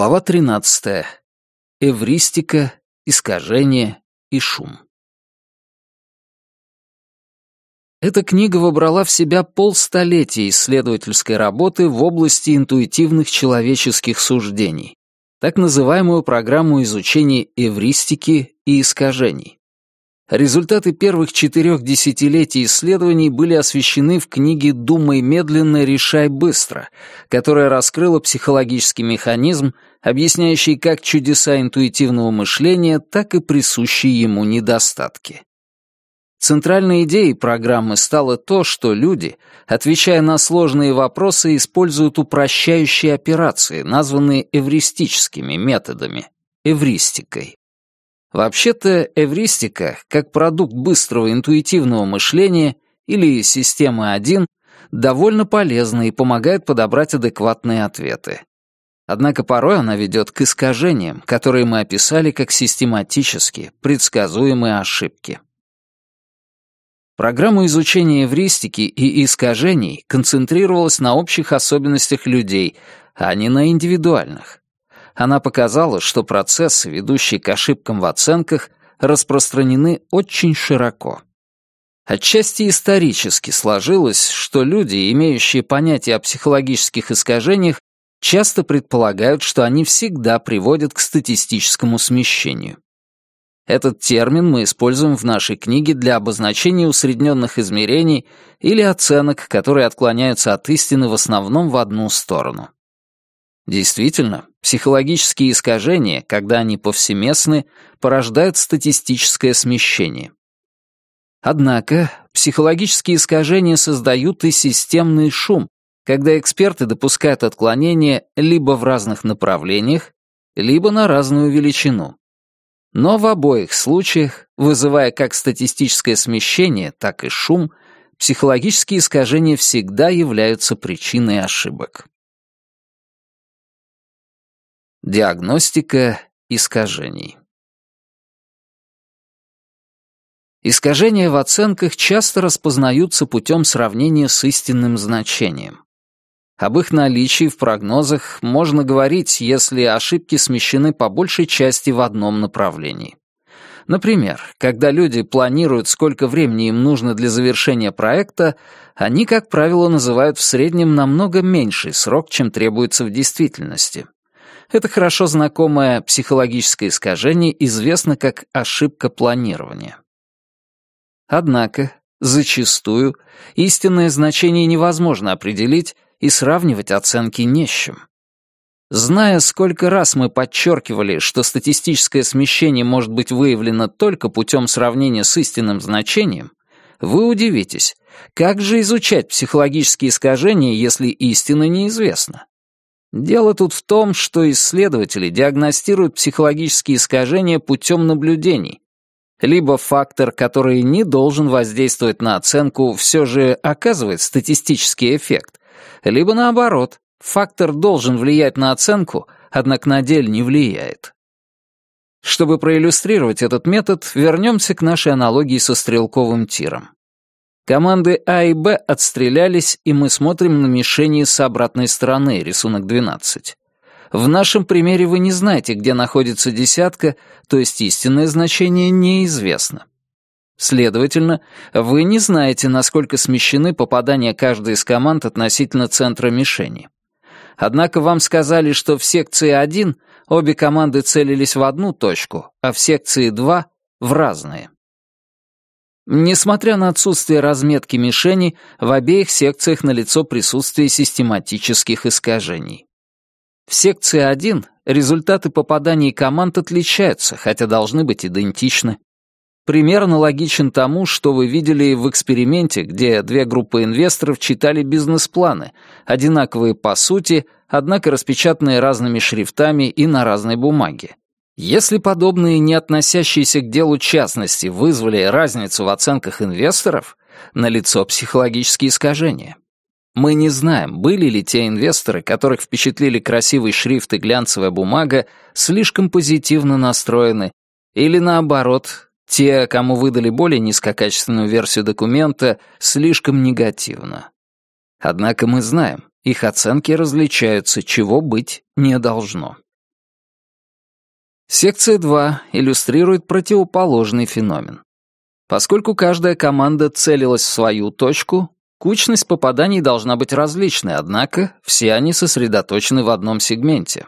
Глава 13. Эвристика, искажение и шум. Эта книга вобрала в себя полстолетия исследовательской работы в области интуитивных человеческих суждений, так называемую программу изучения эвристики и искажений. Результаты первых четырех десятилетий исследований были освещены в книге «Думай медленно, решай быстро», которая раскрыла психологический механизм, объясняющий как чудеса интуитивного мышления, так и присущие ему недостатки. Центральной идеей программы стало то, что люди, отвечая на сложные вопросы, используют упрощающие операции, названные эвристическими методами, эвристикой. Вообще-то эвристика, как продукт быстрого интуитивного мышления или системы 1, довольно полезна и помогает подобрать адекватные ответы. Однако порой она ведет к искажениям, которые мы описали как систематические, предсказуемые ошибки. Программа изучения эвристики и искажений концентрировалась на общих особенностях людей, а не на индивидуальных. Она показала, что процессы, ведущие к ошибкам в оценках, распространены очень широко. Отчасти исторически сложилось, что люди, имеющие понятие о психологических искажениях, часто предполагают, что они всегда приводят к статистическому смещению. Этот термин мы используем в нашей книге для обозначения усредненных измерений или оценок, которые отклоняются от истины в основном в одну сторону. Действительно, психологические искажения, когда они повсеместны, порождают статистическое смещение. Однако психологические искажения создают и системный шум, когда эксперты допускают отклонения либо в разных направлениях, либо на разную величину. Но в обоих случаях, вызывая как статистическое смещение, так и шум, психологические искажения всегда являются причиной ошибок. Диагностика искажений. Искажения в оценках часто распознаются путем сравнения с истинным значением. Об их наличии в прогнозах можно говорить, если ошибки смещены по большей части в одном направлении. Например, когда люди планируют, сколько времени им нужно для завершения проекта, они, как правило, называют в среднем намного меньший срок, чем требуется в действительности. Это хорошо знакомое психологическое искажение известно как ошибка планирования. Однако, зачастую, истинное значение невозможно определить и сравнивать оценки не с чем. Зная, сколько раз мы подчеркивали, что статистическое смещение может быть выявлено только путем сравнения с истинным значением, вы удивитесь, как же изучать психологические искажения, если истина неизвестна? Дело тут в том, что исследователи диагностируют психологические искажения путем наблюдений. Либо фактор, который не должен воздействовать на оценку, все же оказывает статистический эффект, либо наоборот, фактор должен влиять на оценку, однако на деле не влияет. Чтобы проиллюстрировать этот метод, вернемся к нашей аналогии со стрелковым тиром. Команды А и Б отстрелялись, и мы смотрим на мишени с обратной стороны, рисунок 12. В нашем примере вы не знаете, где находится десятка, то есть истинное значение неизвестно. Следовательно, вы не знаете, насколько смещены попадания каждой из команд относительно центра мишени. Однако вам сказали, что в секции 1 обе команды целились в одну точку, а в секции 2 — в разные. Несмотря на отсутствие разметки мишени, в обеих секциях налицо присутствие систематических искажений. В секции 1 результаты попаданий команд отличаются, хотя должны быть идентичны. Пример аналогичен тому, что вы видели в эксперименте, где две группы инвесторов читали бизнес-планы, одинаковые по сути, однако распечатанные разными шрифтами и на разной бумаге. Если подобные не относящиеся к делу частности вызвали разницу в оценках инвесторов, налицо психологические искажения. Мы не знаем, были ли те инвесторы, которых впечатлили красивый шрифт и глянцевая бумага, слишком позитивно настроены, или наоборот, те, кому выдали более низкокачественную версию документа, слишком негативно. Однако мы знаем, их оценки различаются, чего быть не должно. Секция 2 иллюстрирует противоположный феномен. Поскольку каждая команда целилась в свою точку, кучность попаданий должна быть различной, однако все они сосредоточены в одном сегменте.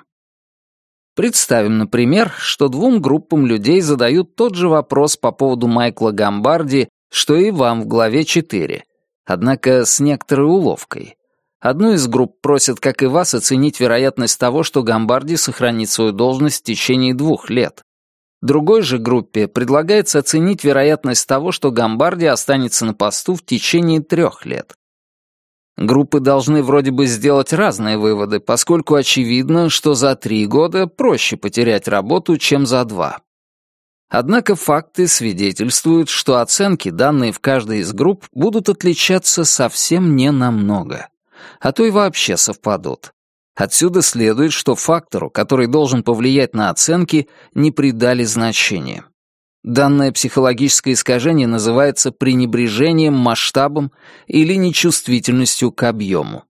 Представим, например, что двум группам людей задают тот же вопрос по поводу Майкла Гамбарди, что и вам в главе 4, однако с некоторой уловкой. Одну из групп просят, как и вас, оценить вероятность того, что Гамбарди сохранит свою должность в течение двух лет. Другой же группе предлагается оценить вероятность того, что Гамбарди останется на посту в течение трех лет. Группы должны вроде бы сделать разные выводы, поскольку очевидно, что за три года проще потерять работу, чем за два. Однако факты свидетельствуют, что оценки, данные в каждой из групп, будут отличаться совсем не намного а то и вообще совпадут. Отсюда следует, что фактору, который должен повлиять на оценки, не придали значения. Данное психологическое искажение называется пренебрежением масштабом или нечувствительностью к объему.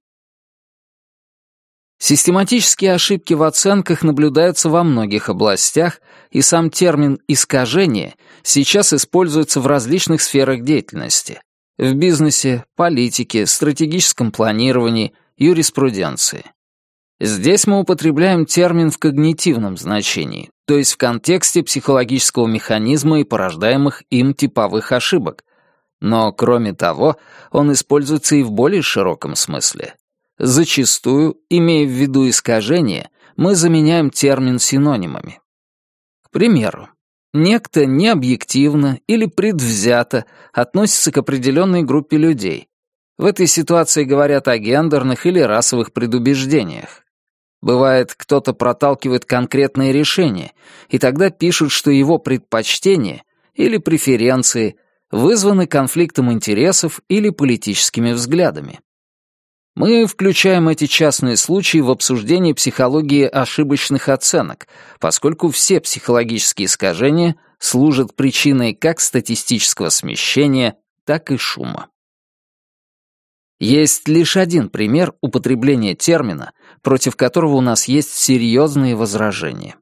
Систематические ошибки в оценках наблюдаются во многих областях, и сам термин «искажение» сейчас используется в различных сферах деятельности, в бизнесе, политике, стратегическом планировании, юриспруденции. Здесь мы употребляем термин в когнитивном значении, то есть в контексте психологического механизма и порождаемых им типовых ошибок. Но, кроме того, он используется и в более широком смысле. Зачастую, имея в виду искажение, мы заменяем термин синонимами. К примеру, Некто необъективно или предвзято относится к определенной группе людей. В этой ситуации говорят о гендерных или расовых предубеждениях. Бывает, кто-то проталкивает конкретные решения, и тогда пишут, что его предпочтения или преференции вызваны конфликтом интересов или политическими взглядами. Мы включаем эти частные случаи в обсуждение психологии ошибочных оценок, поскольку все психологические искажения служат причиной как статистического смещения, так и шума. Есть лишь один пример употребления термина, против которого у нас есть серьезные возражения.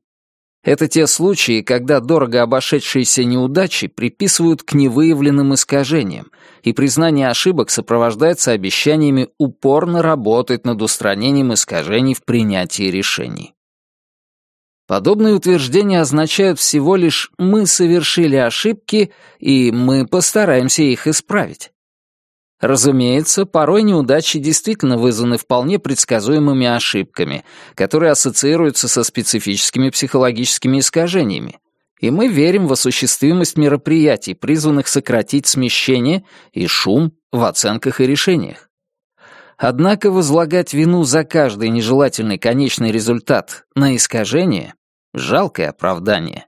Это те случаи, когда дорого обошедшиеся неудачи приписывают к невыявленным искажениям, и признание ошибок сопровождается обещаниями упорно работать над устранением искажений в принятии решений. Подобные утверждения означают всего лишь «мы совершили ошибки, и мы постараемся их исправить». Разумеется, порой неудачи действительно вызваны вполне предсказуемыми ошибками, которые ассоциируются со специфическими психологическими искажениями, и мы верим в осуществимость мероприятий, призванных сократить смещение и шум в оценках и решениях. Однако возлагать вину за каждый нежелательный конечный результат на искажение — жалкое оправдание.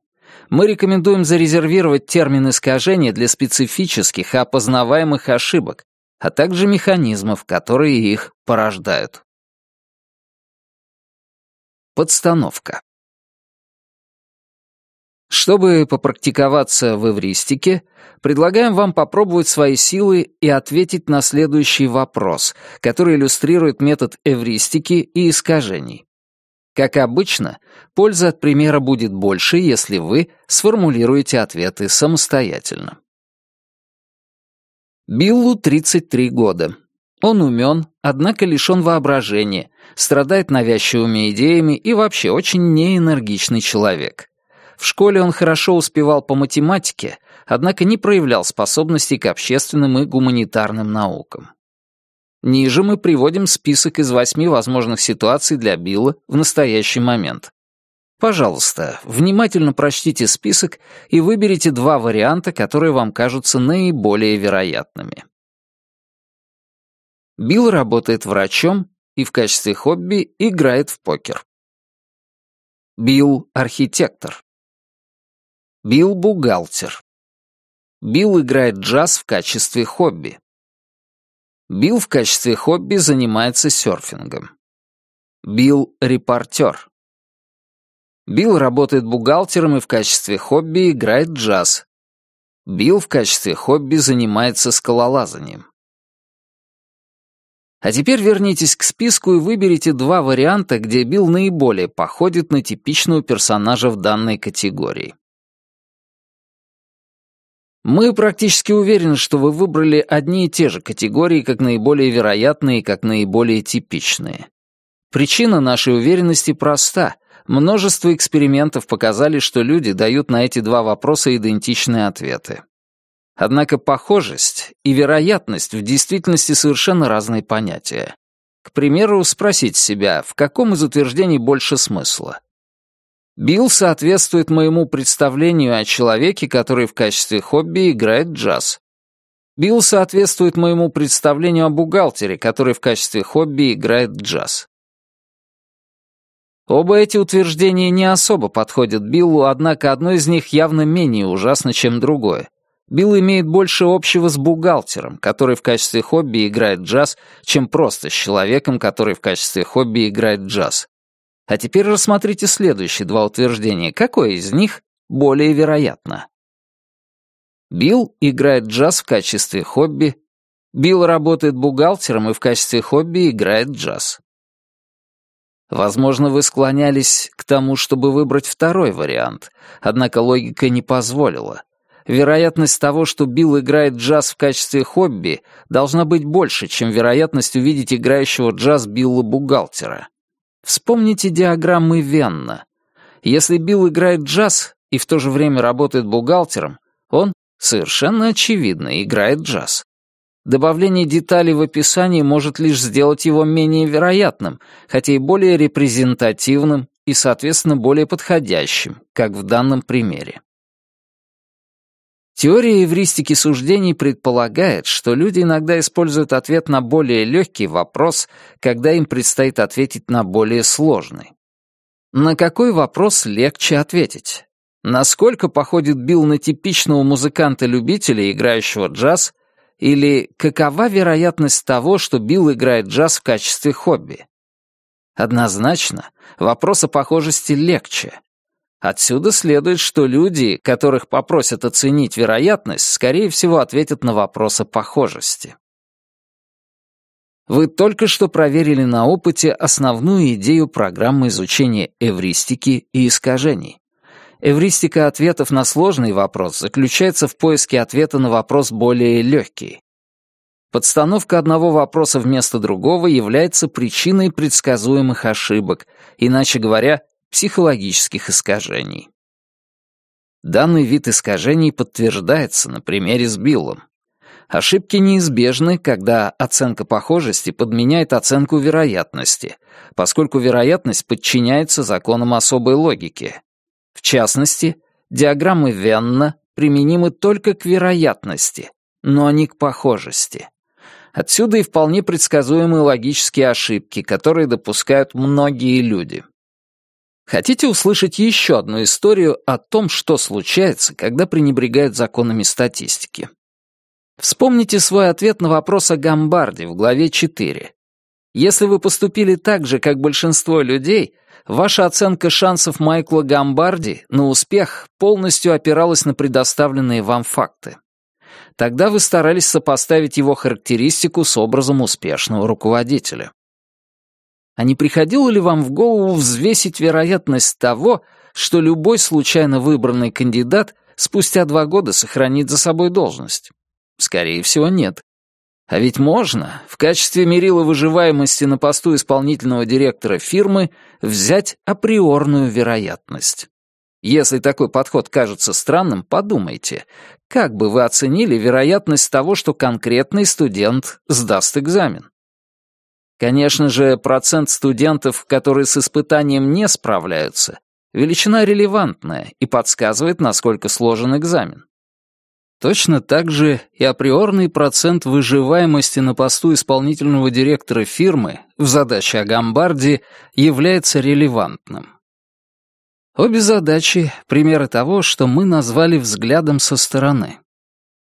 Мы рекомендуем зарезервировать термин искажения для специфических и опознаваемых ошибок, а также механизмов, которые их порождают. Подстановка. Чтобы попрактиковаться в эвристике, предлагаем вам попробовать свои силы и ответить на следующий вопрос, который иллюстрирует метод эвристики и искажений. Как обычно, польза от примера будет больше, если вы сформулируете ответы самостоятельно. Биллу 33 года. Он умен, однако лишен воображения, страдает навязчивыми идеями и вообще очень неэнергичный человек. В школе он хорошо успевал по математике, однако не проявлял способностей к общественным и гуманитарным наукам. Ниже мы приводим список из восьми возможных ситуаций для Билла в настоящий момент. Пожалуйста, внимательно прочтите список и выберите два варианта, которые вам кажутся наиболее вероятными. Билл работает врачом и в качестве хобби играет в покер. Билл — архитектор. Билл — бухгалтер. Билл играет джаз в качестве хобби. Билл в качестве хобби занимается серфингом. Билл — репортер. Билл работает бухгалтером и в качестве хобби играет джаз. Билл в качестве хобби занимается скалолазанием. А теперь вернитесь к списку и выберите два варианта, где Билл наиболее походит на типичного персонажа в данной категории. Мы практически уверены, что вы выбрали одни и те же категории как наиболее вероятные и как наиболее типичные. Причина нашей уверенности проста. Множество экспериментов показали, что люди дают на эти два вопроса идентичные ответы. Однако похожесть и вероятность в действительности совершенно разные понятия. К примеру, спросить себя, в каком из утверждений больше смысла. Билл соответствует моему представлению о человеке, который в качестве хобби играет джаз. Билл соответствует моему представлению о бухгалтере, который в качестве хобби играет джаз. Оба эти утверждения не особо подходят Биллу, однако одно из них явно менее ужасно, чем другое. Билл имеет больше общего с бухгалтером, который в качестве хобби играет джаз, чем просто с человеком, который в качестве хобби играет джаз. А теперь рассмотрите следующие два утверждения. Какое из них более вероятно? Билл играет джаз в качестве хобби. Билл работает бухгалтером и в качестве хобби играет джаз. Возможно, вы склонялись к тому, чтобы выбрать второй вариант, однако логика не позволила вероятность того, что Билл играет джаз в качестве хобби, должна быть больше, чем вероятность увидеть играющего джаз Билла-бухгалтера. Вспомните диаграммы Венна. Если Билл играет джаз и в то же время работает бухгалтером, он, совершенно очевидно, играет джаз. Добавление деталей в описании может лишь сделать его менее вероятным, хотя и более репрезентативным и, соответственно, более подходящим, как в данном примере. Теория эвристики суждений предполагает, что люди иногда используют ответ на более легкий вопрос, когда им предстоит ответить на более сложный. На какой вопрос легче ответить? Насколько походит Билл на типичного музыканта-любителя, играющего джаз, или какова вероятность того, что Билл играет джаз в качестве хобби? Однозначно, вопрос о похожести легче, Отсюда следует, что люди, которых попросят оценить вероятность, скорее всего ответят на вопрос о похожести. Вы только что проверили на опыте основную идею программы изучения эвристики и искажений. Эвристика ответов на сложный вопрос заключается в поиске ответа на вопрос более легкий. Подстановка одного вопроса вместо другого является причиной предсказуемых ошибок, иначе говоря, психологических искажений. Данный вид искажений подтверждается на примере с Биллом. Ошибки неизбежны, когда оценка похожести подменяет оценку вероятности, поскольку вероятность подчиняется законам особой логики. В частности, диаграммы Венна применимы только к вероятности, но не к похожести. Отсюда и вполне предсказуемые логические ошибки, которые допускают многие люди. Хотите услышать еще одну историю о том, что случается, когда пренебрегают законами статистики? Вспомните свой ответ на вопрос о Гамбарде в главе 4. Если вы поступили так же, как большинство людей, ваша оценка шансов Майкла Гамбарди на успех полностью опиралась на предоставленные вам факты. Тогда вы старались сопоставить его характеристику с образом успешного руководителя. А не приходило ли вам в голову взвесить вероятность того, что любой случайно выбранный кандидат спустя два года сохранит за собой должность? Скорее всего, нет. А ведь можно в качестве мерила выживаемости на посту исполнительного директора фирмы взять априорную вероятность. Если такой подход кажется странным, подумайте, как бы вы оценили вероятность того, что конкретный студент сдаст экзамен? Конечно же, процент студентов, которые с испытанием не справляются, величина релевантная и подсказывает, насколько сложен экзамен. Точно так же и априорный процент выживаемости на посту исполнительного директора фирмы в задаче о Гамбарде является релевантным. Обе задачи — примеры того, что мы назвали взглядом со стороны.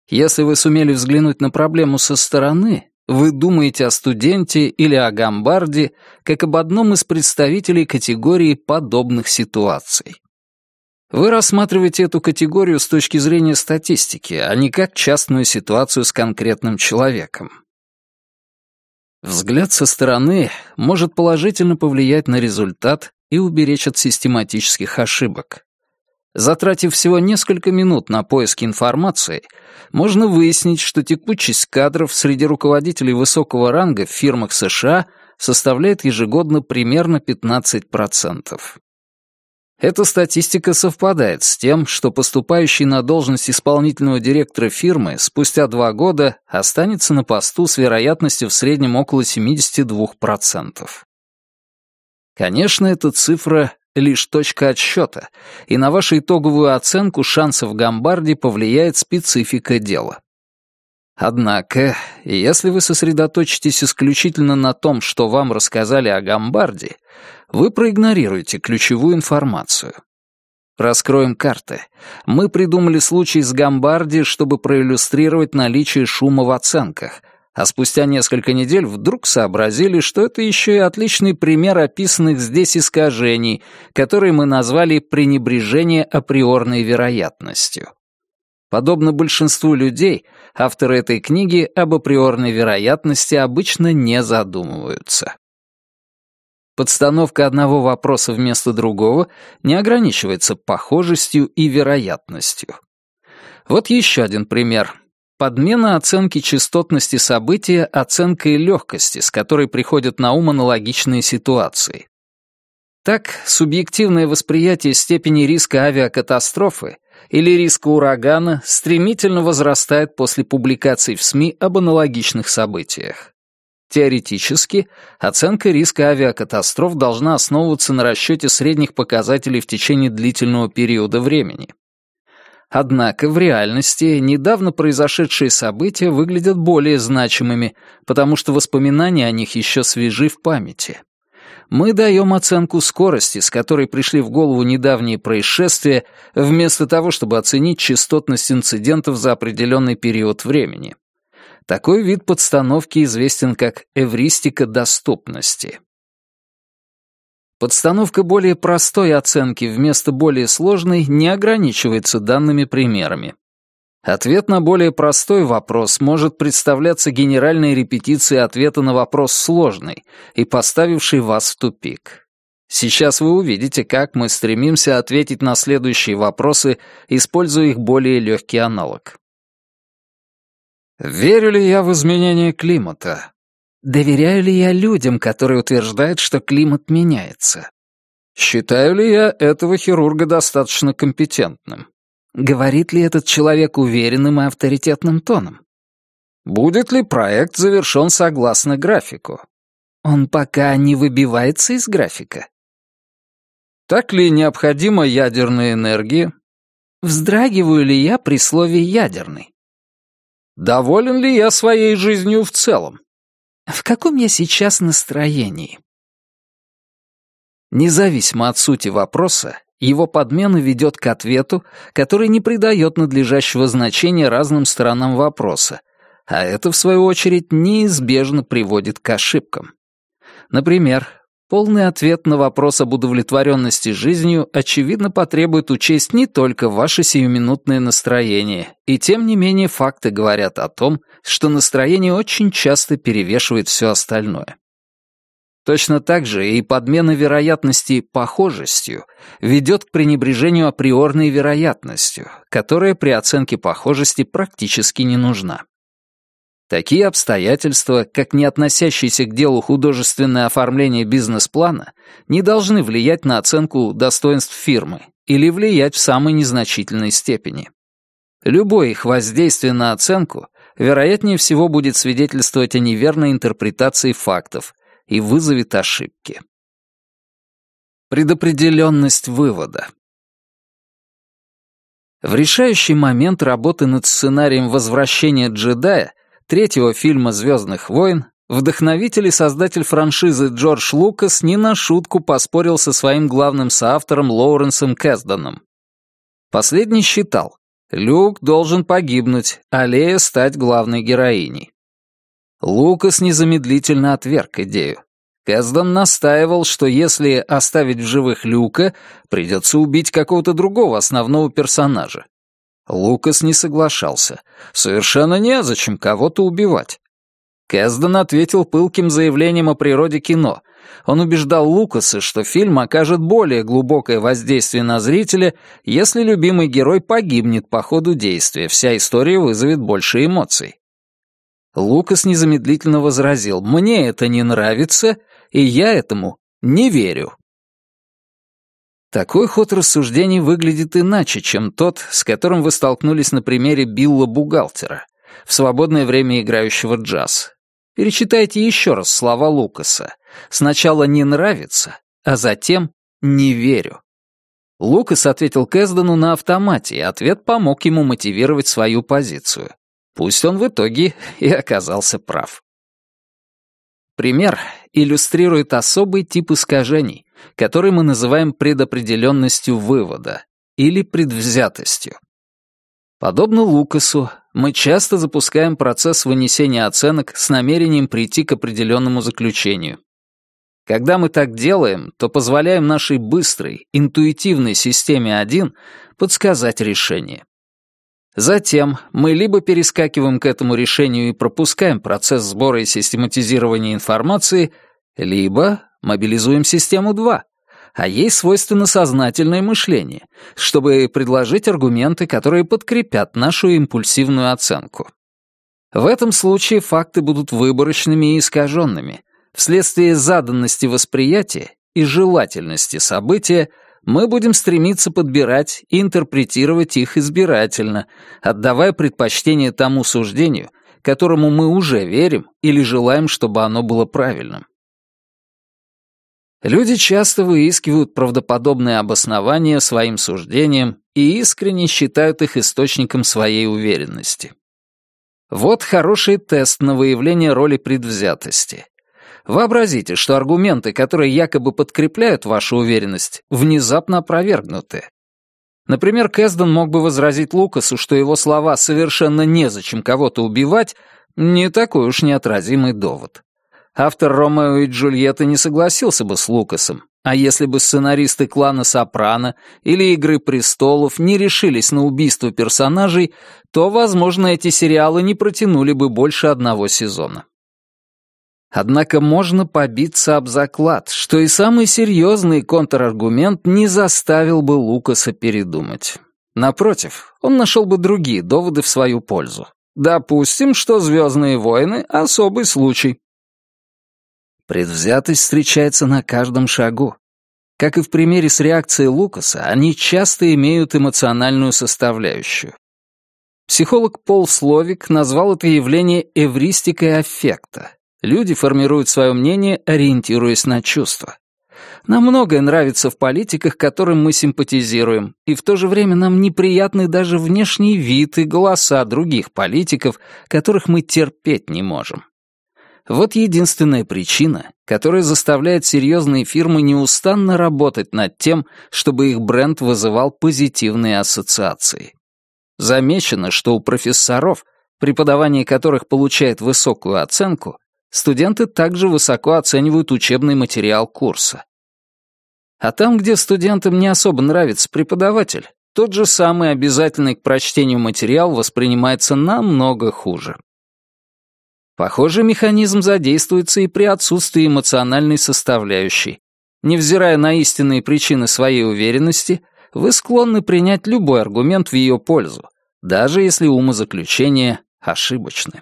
Если вы сумели взглянуть на проблему со стороны, вы думаете о студенте или о гамбарде как об одном из представителей категории подобных ситуаций. Вы рассматриваете эту категорию с точки зрения статистики, а не как частную ситуацию с конкретным человеком. Взгляд со стороны может положительно повлиять на результат и уберечь от систематических ошибок. Затратив всего несколько минут на поиски информации, можно выяснить, что текучесть кадров среди руководителей высокого ранга в фирмах США составляет ежегодно примерно 15%. Эта статистика совпадает с тем, что поступающий на должность исполнительного директора фирмы спустя два года останется на посту с вероятностью в среднем около 72%. Конечно, эта цифра — лишь точка отсчета, и на вашу итоговую оценку шансов Гамбарди повлияет специфика дела. Однако, если вы сосредоточитесь исключительно на том, что вам рассказали о Гамбарде, вы проигнорируете ключевую информацию. Раскроем карты. Мы придумали случай с Гамбарди, чтобы проиллюстрировать наличие шума в оценках, а спустя несколько недель вдруг сообразили, что это еще и отличный пример описанных здесь искажений, которые мы назвали пренебрежение априорной вероятностью. Подобно большинству людей, авторы этой книги об априорной вероятности обычно не задумываются. Подстановка одного вопроса вместо другого не ограничивается похожестью и вероятностью. Вот еще один пример. Подмена оценки частотности события оценкой легкости, с которой приходят на ум аналогичные ситуации. Так, субъективное восприятие степени риска авиакатастрофы или риска урагана стремительно возрастает после публикаций в СМИ об аналогичных событиях. Теоретически, оценка риска авиакатастроф должна основываться на расчете средних показателей в течение длительного периода времени. Однако в реальности недавно произошедшие события выглядят более значимыми, потому что воспоминания о них еще свежи в памяти. Мы даем оценку скорости, с которой пришли в голову недавние происшествия, вместо того, чтобы оценить частотность инцидентов за определенный период времени. Такой вид подстановки известен как эвристика доступности. Подстановка более простой оценки вместо более сложной не ограничивается данными примерами. Ответ на более простой вопрос может представляться генеральной репетицией ответа на вопрос сложный и поставивший вас в тупик. Сейчас вы увидите, как мы стремимся ответить на следующие вопросы, используя их более легкий аналог. Верю ли я в изменение климата? Доверяю ли я людям, которые утверждают, что климат меняется? Считаю ли я этого хирурга достаточно компетентным? Говорит ли этот человек уверенным и авторитетным тоном? Будет ли проект завершен согласно графику? Он пока не выбивается из графика. Так ли необходима ядерная энергия? Вздрагиваю ли я при слове «ядерный»? Доволен ли я своей жизнью в целом? В каком я сейчас настроении? Независимо от сути вопроса, его подмена ведет к ответу, который не придает надлежащего значения разным сторонам вопроса, а это, в свою очередь, неизбежно приводит к ошибкам. Например, полный ответ на вопрос об удовлетворенности жизнью очевидно потребует учесть не только ваше сиюминутное настроение, и тем не менее факты говорят о том, что настроение очень часто перевешивает все остальное. Точно так же и подмена вероятности похожестью ведет к пренебрежению априорной вероятностью, которая при оценке похожести практически не нужна. Такие обстоятельства, как не относящиеся к делу художественное оформление бизнес-плана, не должны влиять на оценку достоинств фирмы или влиять в самой незначительной степени. Любое их воздействие на оценку вероятнее всего будет свидетельствовать о неверной интерпретации фактов и вызовет ошибки. Предопределенность вывода. В решающий момент работы над сценарием «Возвращение джедая» третьего фильма «Звездных войн» вдохновитель и создатель франшизы Джордж Лукас не на шутку поспорил со своим главным соавтором Лоуренсом Кэсдоном. Последний считал, Люк должен погибнуть, а Лея стать главной героиней. Лукас незамедлительно отверг идею. Кэсдон настаивал, что если оставить в живых Люка, придется убить какого-то другого основного персонажа. Лукас не соглашался. Совершенно незачем кого-то убивать. Кэзден ответил пылким заявлением о природе кино. Он убеждал Лукаса, что фильм окажет более глубокое воздействие на зрителя, если любимый герой погибнет по ходу действия, вся история вызовет больше эмоций. Лукас незамедлительно возразил, «Мне это не нравится, и я этому не верю». Такой ход рассуждений выглядит иначе, чем тот, с которым вы столкнулись на примере Билла-бухгалтера, в свободное время играющего джаз. Перечитайте еще раз слова Лукаса. Сначала «не нравится», а затем «не верю». Лукас ответил Кэздену на автомате, и ответ помог ему мотивировать свою позицию. Пусть он в итоге и оказался прав. Пример иллюстрирует особый тип искажений, который мы называем предопределенностью вывода или предвзятостью. Подобно Лукасу, мы часто запускаем процесс вынесения оценок с намерением прийти к определенному заключению. Когда мы так делаем, то позволяем нашей быстрой, интуитивной системе 1 подсказать решение. Затем мы либо перескакиваем к этому решению и пропускаем процесс сбора и систематизирования информации, либо мобилизуем систему 2, а ей свойственно сознательное мышление, чтобы предложить аргументы, которые подкрепят нашу импульсивную оценку. В этом случае факты будут выборочными и искаженными. Вследствие заданности восприятия и желательности события мы будем стремиться подбирать и интерпретировать их избирательно, отдавая предпочтение тому суждению, которому мы уже верим или желаем, чтобы оно было правильным. Люди часто выискивают правдоподобные обоснования своим суждениям и искренне считают их источником своей уверенности. Вот хороший тест на выявление роли предвзятости. Вообразите, что аргументы, которые якобы подкрепляют вашу уверенность, внезапно опровергнуты. Например, Кэсден мог бы возразить Лукасу, что его слова «совершенно незачем кого-то убивать» не такой уж неотразимый довод. Автор «Ромео и Джульетты» не согласился бы с Лукасом, а если бы сценаристы клана Сопрано или «Игры престолов» не решились на убийство персонажей, то, возможно, эти сериалы не протянули бы больше одного сезона. Однако можно побиться об заклад, что и самый серьезный контраргумент не заставил бы Лукаса передумать. Напротив, он нашел бы другие доводы в свою пользу. Допустим, что «Звездные войны» — особый случай. Предвзятость встречается на каждом шагу. Как и в примере с реакцией Лукаса, они часто имеют эмоциональную составляющую. Психолог Пол Словик назвал это явление эвристикой аффекта. Люди формируют свое мнение, ориентируясь на чувства. Нам многое нравится в политиках, которым мы симпатизируем, и в то же время нам неприятны даже внешний вид и голоса других политиков, которых мы терпеть не можем. Вот единственная причина, которая заставляет серьезные фирмы неустанно работать над тем, чтобы их бренд вызывал позитивные ассоциации. Замечено, что у профессоров, преподавание которых получает высокую оценку, студенты также высоко оценивают учебный материал курса. А там, где студентам не особо нравится преподаватель, тот же самый обязательный к прочтению материал воспринимается намного хуже. Похожий механизм задействуется и при отсутствии эмоциональной составляющей. Невзирая на истинные причины своей уверенности, вы склонны принять любой аргумент в ее пользу, даже если умозаключения ошибочны.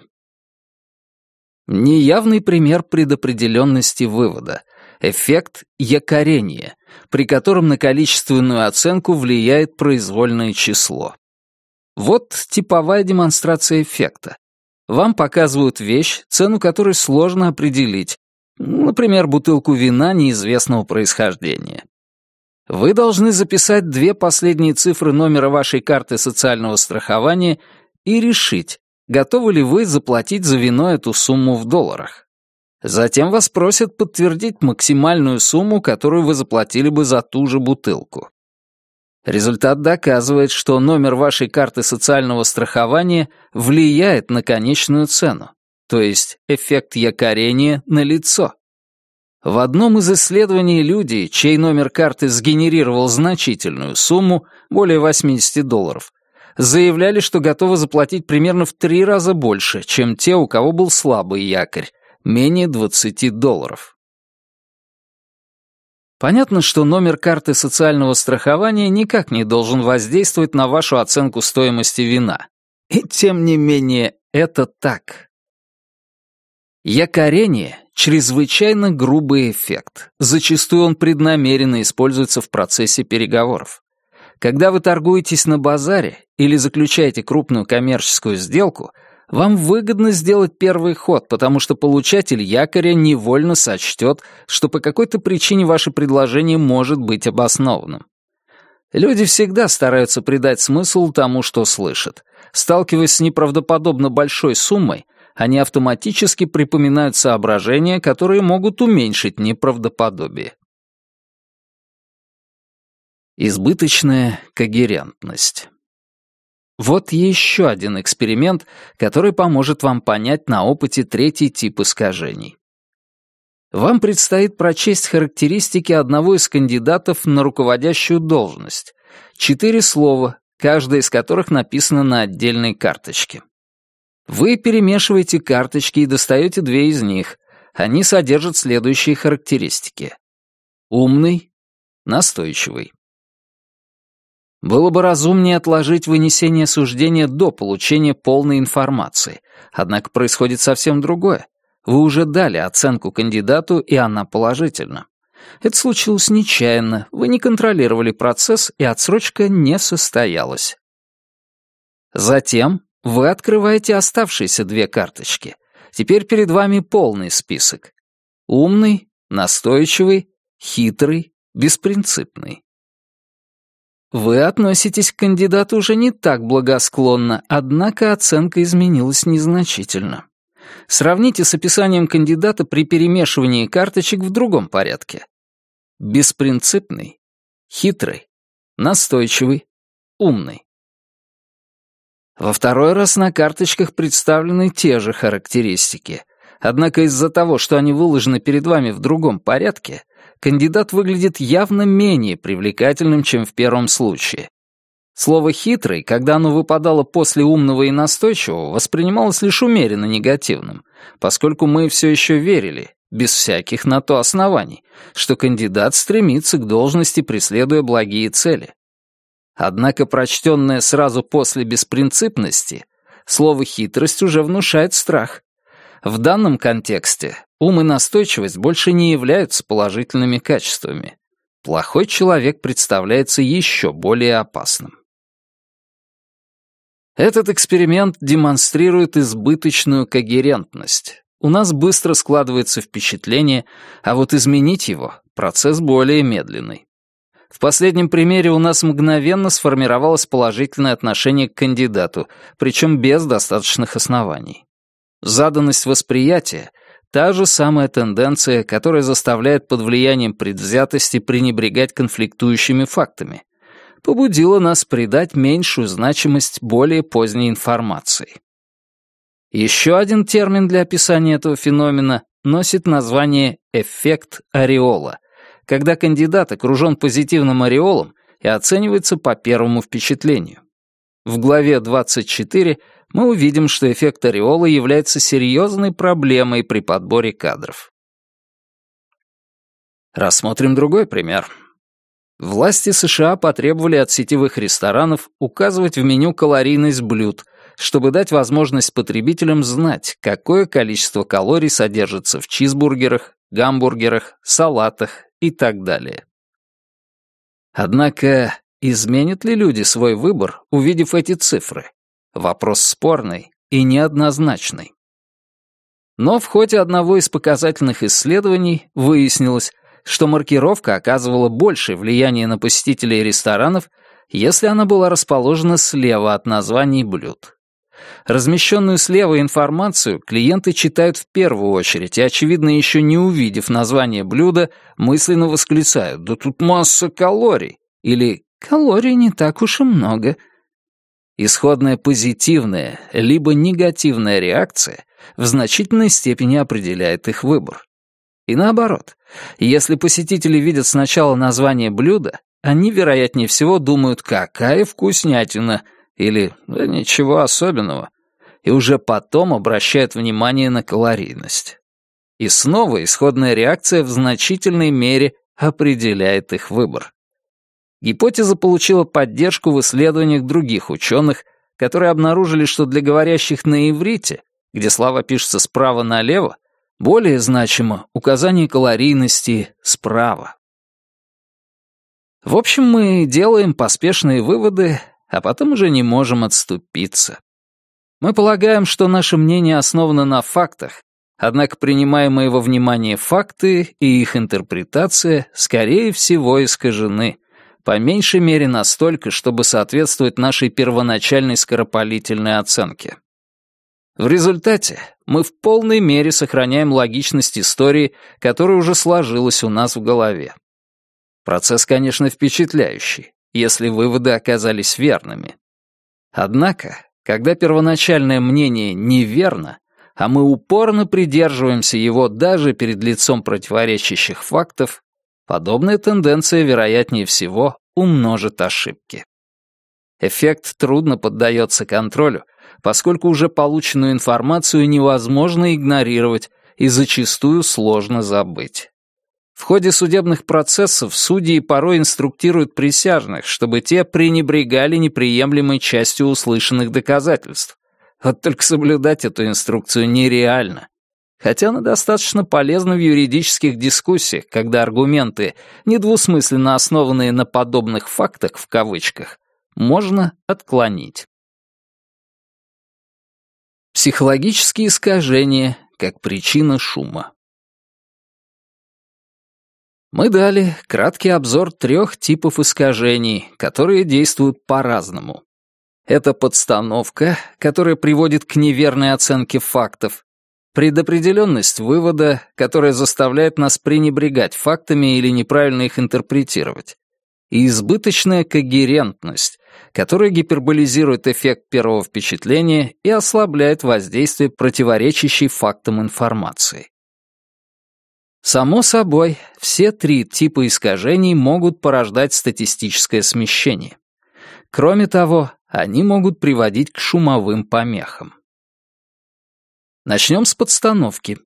Неявный пример предопределенности вывода — эффект якорения, при котором на количественную оценку влияет произвольное число. Вот типовая демонстрация эффекта. Вам показывают вещь, цену которой сложно определить, например, бутылку вина неизвестного происхождения. Вы должны записать две последние цифры номера вашей карты социального страхования и решить, готовы ли вы заплатить за вино эту сумму в долларах. Затем вас просят подтвердить максимальную сумму, которую вы заплатили бы за ту же бутылку. Результат доказывает, что номер вашей карты социального страхования влияет на конечную цену, то есть эффект якорения на лицо. В одном из исследований люди, чей номер карты сгенерировал значительную сумму, более 80 долларов, заявляли, что готовы заплатить примерно в три раза больше, чем те, у кого был слабый якорь, менее 20 долларов. Понятно, что номер карты социального страхования никак не должен воздействовать на вашу оценку стоимости вина. И тем не менее, это так. Якорение — чрезвычайно грубый эффект. Зачастую он преднамеренно используется в процессе переговоров. Когда вы торгуетесь на базаре или заключаете крупную коммерческую сделку, вам выгодно сделать первый ход, потому что получатель якоря невольно сочтет, что по какой-то причине ваше предложение может быть обоснованным. Люди всегда стараются придать смысл тому, что слышат. Сталкиваясь с неправдоподобно большой суммой, они автоматически припоминают соображения, которые могут уменьшить неправдоподобие. Избыточная когерентность. Вот еще один эксперимент, который поможет вам понять на опыте третий тип искажений. Вам предстоит прочесть характеристики одного из кандидатов на руководящую должность. Четыре слова, каждое из которых написано на отдельной карточке. Вы перемешиваете карточки и достаете две из них. Они содержат следующие характеристики. Умный, настойчивый. Было бы разумнее отложить вынесение суждения до получения полной информации. Однако происходит совсем другое. Вы уже дали оценку кандидату, и она положительна. Это случилось нечаянно, вы не контролировали процесс, и отсрочка не состоялась. Затем вы открываете оставшиеся две карточки. Теперь перед вами полный список. Умный, настойчивый, хитрый, беспринципный. Вы относитесь к кандидату уже не так благосклонно, однако оценка изменилась незначительно. Сравните с описанием кандидата при перемешивании карточек в другом порядке. Беспринципный, хитрый, настойчивый, умный. Во второй раз на карточках представлены те же характеристики. Однако из-за того, что они выложены перед вами в другом порядке, кандидат выглядит явно менее привлекательным, чем в первом случае. Слово «хитрый», когда оно выпадало после умного и настойчивого, воспринималось лишь умеренно негативным, поскольку мы все еще верили, без всяких на то оснований, что кандидат стремится к должности, преследуя благие цели. Однако прочтенное сразу после беспринципности, слово «хитрость» уже внушает страх. В данном контексте ум и настойчивость больше не являются положительными качествами. Плохой человек представляется еще более опасным. Этот эксперимент демонстрирует избыточную когерентность. У нас быстро складывается впечатление, а вот изменить его — процесс более медленный. В последнем примере у нас мгновенно сформировалось положительное отношение к кандидату, причем без достаточных оснований. Заданность восприятия — та же самая тенденция, которая заставляет под влиянием предвзятости пренебрегать конфликтующими фактами, побудила нас придать меньшую значимость более поздней информации. Еще один термин для описания этого феномена носит название «эффект ореола», когда кандидат окружен позитивным ореолом и оценивается по первому впечатлению. В главе 24 мы увидим, что эффект ореола является серьезной проблемой при подборе кадров. Рассмотрим другой пример. Власти США потребовали от сетевых ресторанов указывать в меню калорийность блюд, чтобы дать возможность потребителям знать, какое количество калорий содержится в чизбургерах, гамбургерах, салатах и так далее. Однако, изменят ли люди свой выбор, увидев эти цифры? Вопрос спорный и неоднозначный. Но в ходе одного из показательных исследований выяснилось, что маркировка оказывала большее влияние на посетителей ресторанов, если она была расположена слева от названий блюд. Размещенную слева информацию клиенты читают в первую очередь и, очевидно, еще не увидев название блюда, мысленно восклицают «Да тут масса калорий!» или «Калорий не так уж и много», Исходная позитивная либо негативная реакция в значительной степени определяет их выбор. И наоборот, если посетители видят сначала название блюда, они, вероятнее всего, думают «какая вкуснятина» или да, ничего особенного, и уже потом обращают внимание на калорийность. И снова исходная реакция в значительной мере определяет их выбор. Гипотеза получила поддержку в исследованиях других ученых, которые обнаружили, что для говорящих на иврите, где слова пишутся справа налево, более значимо указание калорийности справа. В общем, мы делаем поспешные выводы, а потом уже не можем отступиться. Мы полагаем, что наше мнение основано на фактах, однако принимаемые во внимание факты и их интерпретация, скорее всего, искажены, по меньшей мере настолько, чтобы соответствовать нашей первоначальной скоропалительной оценке. В результате мы в полной мере сохраняем логичность истории, которая уже сложилась у нас в голове. Процесс, конечно, впечатляющий, если выводы оказались верными. Однако, когда первоначальное мнение неверно, а мы упорно придерживаемся его даже перед лицом противоречащих фактов, подобная тенденция, вероятнее всего, умножит ошибки. Эффект трудно поддается контролю, поскольку уже полученную информацию невозможно игнорировать и зачастую сложно забыть. В ходе судебных процессов судьи порой инструктируют присяжных, чтобы те пренебрегали неприемлемой частью услышанных доказательств. Вот только соблюдать эту инструкцию нереально. Хотя она достаточно полезна в юридических дискуссиях, когда аргументы, недвусмысленно основанные на подобных фактах в кавычках, можно отклонить. Психологические искажения как причина шума. Мы дали краткий обзор трех типов искажений, которые действуют по-разному. Это подстановка, которая приводит к неверной оценке фактов, предопределенность вывода, которая заставляет нас пренебрегать фактами или неправильно их интерпретировать, и избыточная когерентность, которая гиперболизирует эффект первого впечатления и ослабляет воздействие противоречащей фактам информации. Само собой, все три типа искажений могут порождать статистическое смещение. Кроме того, они могут приводить к шумовым помехам. Начнем с подстановки.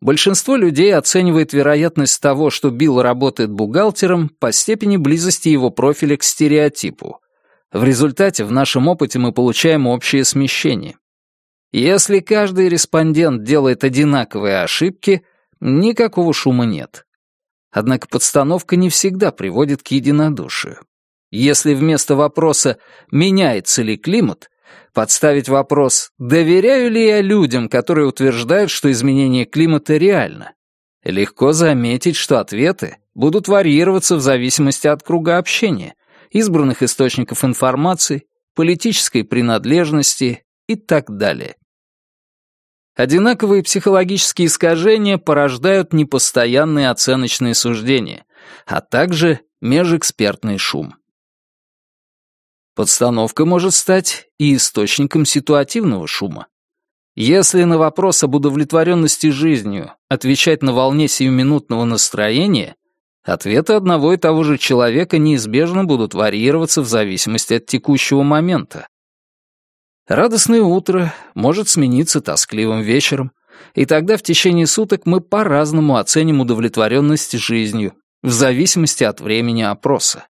Большинство людей оценивает вероятность того, что Билл работает бухгалтером, по степени близости его профиля к стереотипу. В результате в нашем опыте мы получаем общее смещение. Если каждый респондент делает одинаковые ошибки, никакого шума нет. Однако подстановка не всегда приводит к единодушию. Если вместо вопроса «меняется ли климат» подставить вопрос «доверяю ли я людям, которые утверждают, что изменение климата реально», легко заметить, что ответы будут варьироваться в зависимости от круга общения, избранных источников информации, политической принадлежности и так далее. Одинаковые психологические искажения порождают непостоянные оценочные суждения, а также межэкспертный шум. Подстановка может стать и источником ситуативного шума. Если на вопрос об удовлетворенности жизнью отвечать на волне сиюминутного настроения, ответы одного и того же человека неизбежно будут варьироваться в зависимости от текущего момента. Радостное утро может смениться тоскливым вечером, и тогда в течение суток мы по-разному оценим удовлетворенность жизнью, в зависимости от времени опроса.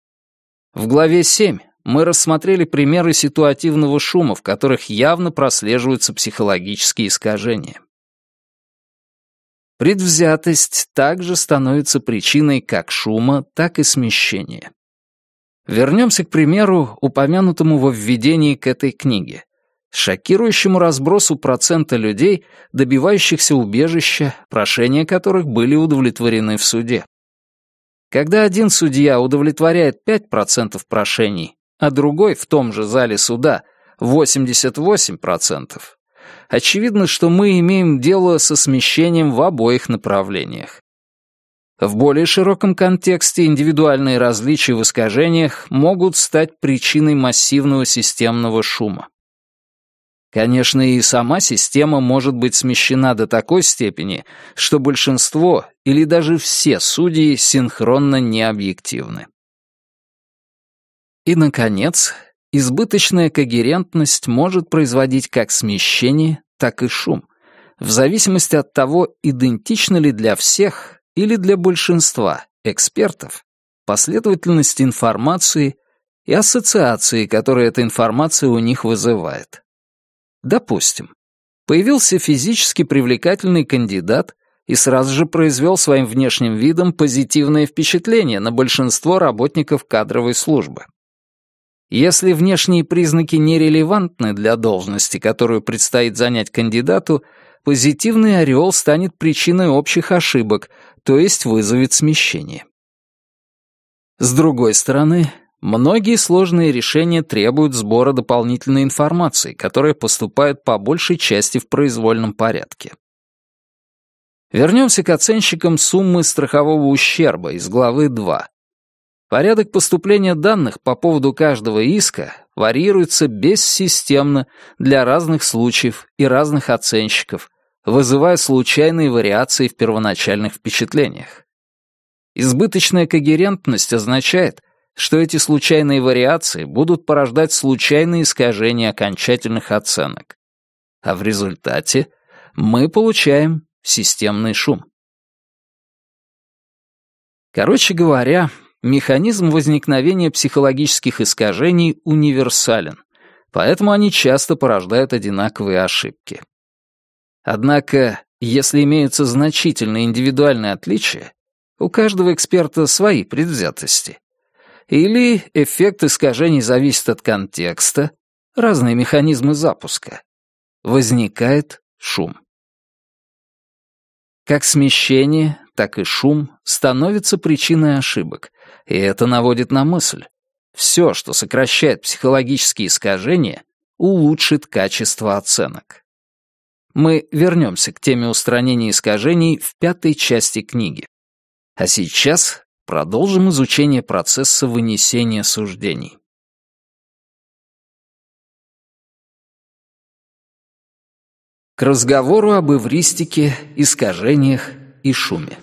В главе 7 мы рассмотрели примеры ситуативного шума, в которых явно прослеживаются психологические искажения. Предвзятость также становится причиной как шума, так и смещения. Вернемся к примеру, упомянутому во введении к этой книге шокирующему разбросу процента людей, добивающихся убежища, прошения которых были удовлетворены в суде. Когда один судья удовлетворяет 5% прошений, а другой в том же зале суда 88%, очевидно, что мы имеем дело со смещением в обоих направлениях. В более широком контексте индивидуальные различия в искажениях могут стать причиной массивного системного шума. Конечно, и сама система может быть смещена до такой степени, что большинство или даже все судьи синхронно необъективны. И, наконец, избыточная когерентность может производить как смещение, так и шум, в зависимости от того, идентично ли для всех или для большинства экспертов последовательность информации и ассоциации, которые эта информация у них вызывает. Допустим, появился физически привлекательный кандидат и сразу же произвел своим внешним видом позитивное впечатление на большинство работников кадровой службы. Если внешние признаки нерелевантны для должности, которую предстоит занять кандидату, позитивный ореол станет причиной общих ошибок, то есть вызовет смещение. С другой стороны, многие сложные решения требуют сбора дополнительной информации, которая поступает по большей части в произвольном порядке. Вернемся к оценщикам суммы страхового ущерба из главы 2. Порядок поступления данных по поводу каждого иска варьируется бессистемно для разных случаев и разных оценщиков, вызывая случайные вариации в первоначальных впечатлениях. Избыточная когерентность означает, что эти случайные вариации будут порождать случайные искажения окончательных оценок. А в результате мы получаем системный шум. Короче говоря, механизм возникновения психологических искажений универсален, поэтому они часто порождают одинаковые ошибки. Однако, если имеются значительные индивидуальные отличия, у каждого эксперта свои предвзятости, или эффект искажений зависит от контекста, разные механизмы запуска, возникает шум. Как смещение, так и шум становятся причиной ошибок, и это наводит на мысль. Все, что сокращает психологические искажения, улучшит качество оценок. Мы вернемся к теме устранения искажений в пятой части книги. А сейчас продолжим изучение процесса вынесения суждений. К разговору об эвристике, искажениях и шуме.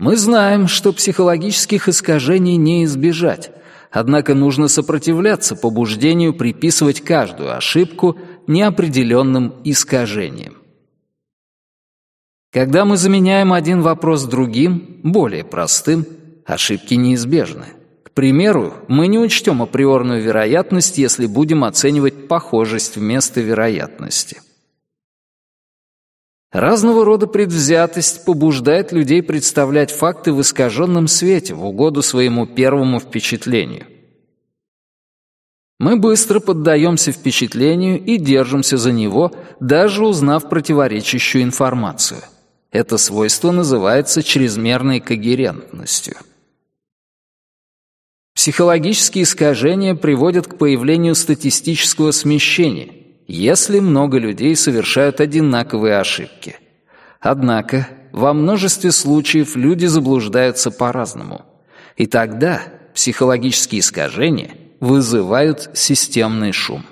Мы знаем, что психологических искажений не избежать, однако нужно сопротивляться побуждению приписывать каждую ошибку неопределенным искажением. Когда мы заменяем один вопрос другим, более простым, ошибки неизбежны. К примеру, мы не учтем априорную вероятность, если будем оценивать похожесть вместо вероятности. Разного рода предвзятость побуждает людей представлять факты в искаженном свете в угоду своему первому впечатлению. Мы быстро поддаемся впечатлению и держимся за него, даже узнав противоречащую информацию. Это свойство называется чрезмерной когерентностью. Психологические искажения приводят к появлению статистического смещения, если много людей совершают одинаковые ошибки. Однако во множестве случаев люди заблуждаются по-разному. И тогда психологические искажения вызывают системный шум.